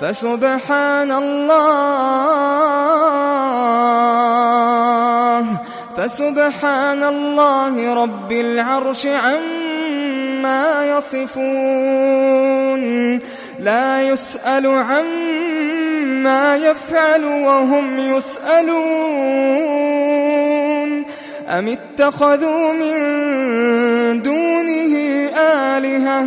فسبحان الله فسبحان الله رب العرش عما يصفون لا يسأل عما يفعل وهم يسألون. أم اتخذوا من دونه آلهة؟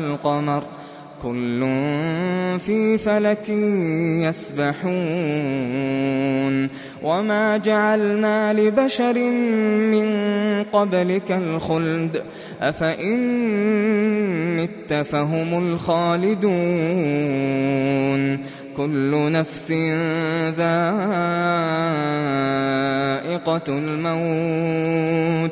كل في فلك يسبحون وما جعلنا لبشر من قبلك الخلد أفإن مت فهم الخالدون كل نفس ذائقة الموت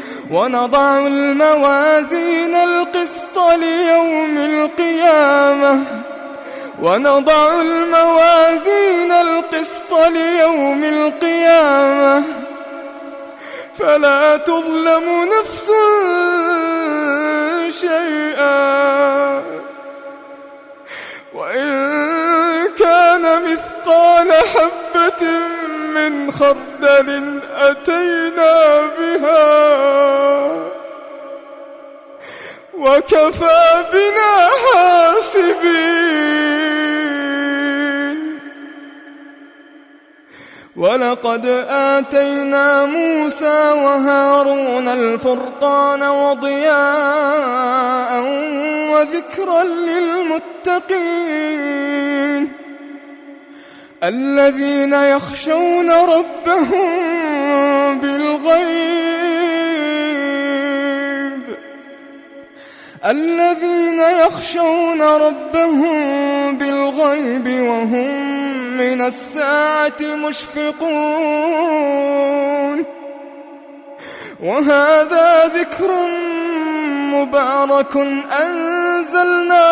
ونضع الموازين القسط ليوم القيامة. ونضع الموازين القسط ليوم القيامة. فلا تظلم نفس شيئا. وإن كان مثقال حبة من خردل أتينا بها. وكفى بنا حاسبين. ولقد آتينا موسى وهارون الفرقان وضياء وذكرا للمتقين. الذين يخشون ربهم بالغيب. الذين يخشون ربهم بالغيب وهم من الساعة مشفقون. وهذا ذكر مبارك أنزلناه.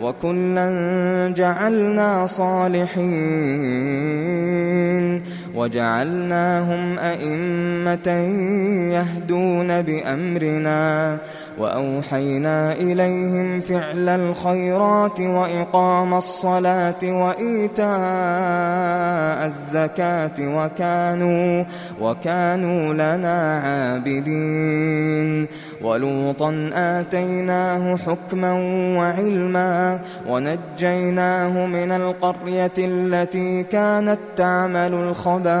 وكلا جعلنا صالحين وجعلناهم أئمة يهدون بأمرنا وأوحينا إليهم فعل الخيرات وإقام الصلاة وإيتاء الزكاة وكانوا وكانوا لنا عابدين. ولوطا آتيناه حكما وعلما ونجيناه من القرية التي كانت تعمل الخبائث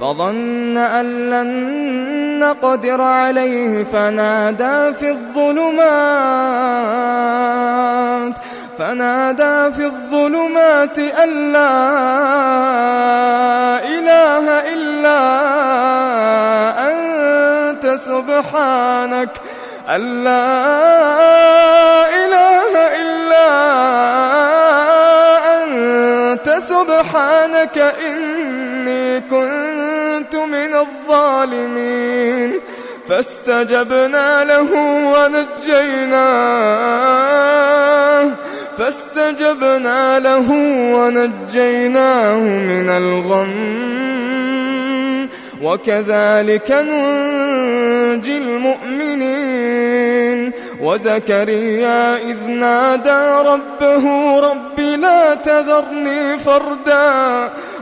فظن أن لن نقدر عليه فنادى في الظلمات فنادى في الظلمات أن لا إله إلا أنت سبحانك أن لا إله إلا أنت سبحانك من الظالمين. فاستجبنا له ونجيناه فاستجبنا له ونجيناه من الغم. وكذلك ننجي المؤمنين. وزكريا إذ نادى ربه رب لا تذرني فردا.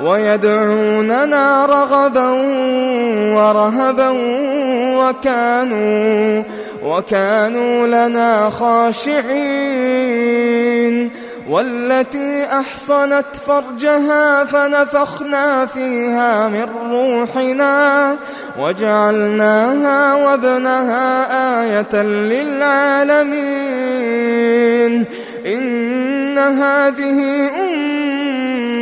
ويدعوننا رغبا ورهبا وكانوا وكانوا لنا خاشعين والتي أحصنت فرجها فنفخنا فيها من روحنا وجعلناها وابنها آية للعالمين إن هذه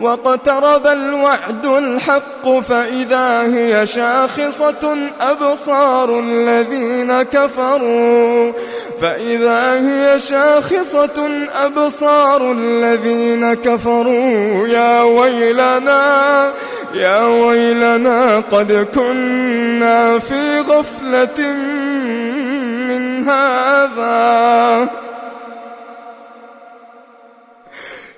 واقترب الوعد الحق فإذا هي شاخصة أبصار الذين كفروا. فإذا هي شاخصة أبصار الذين كفروا. يا ويلنا يا ويلنا قد كنا في غفلة من هذا.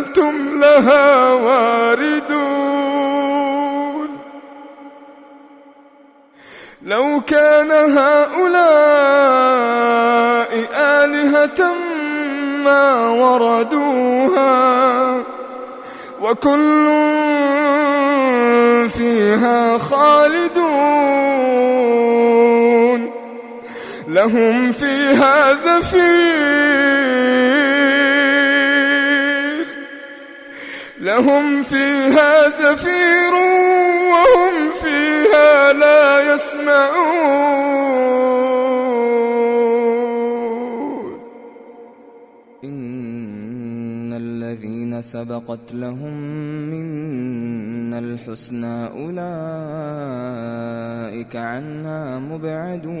أنتم لها واردون. لو كان هؤلاء آلهة ما وردوها وكل فيها خالدون. لهم فيها زفير. لهم فيها زفير وهم فيها لا يسمعون. إن الذين سبقت لهم منا الحسنى أولئك عنها مبعدون.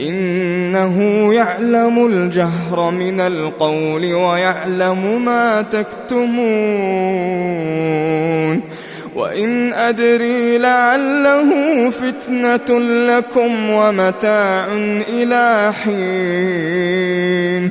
إنه يعلم الجهر من القول ويعلم ما تكتمون. وإن أدري لعله فتنة لكم ومتاع إلى حين.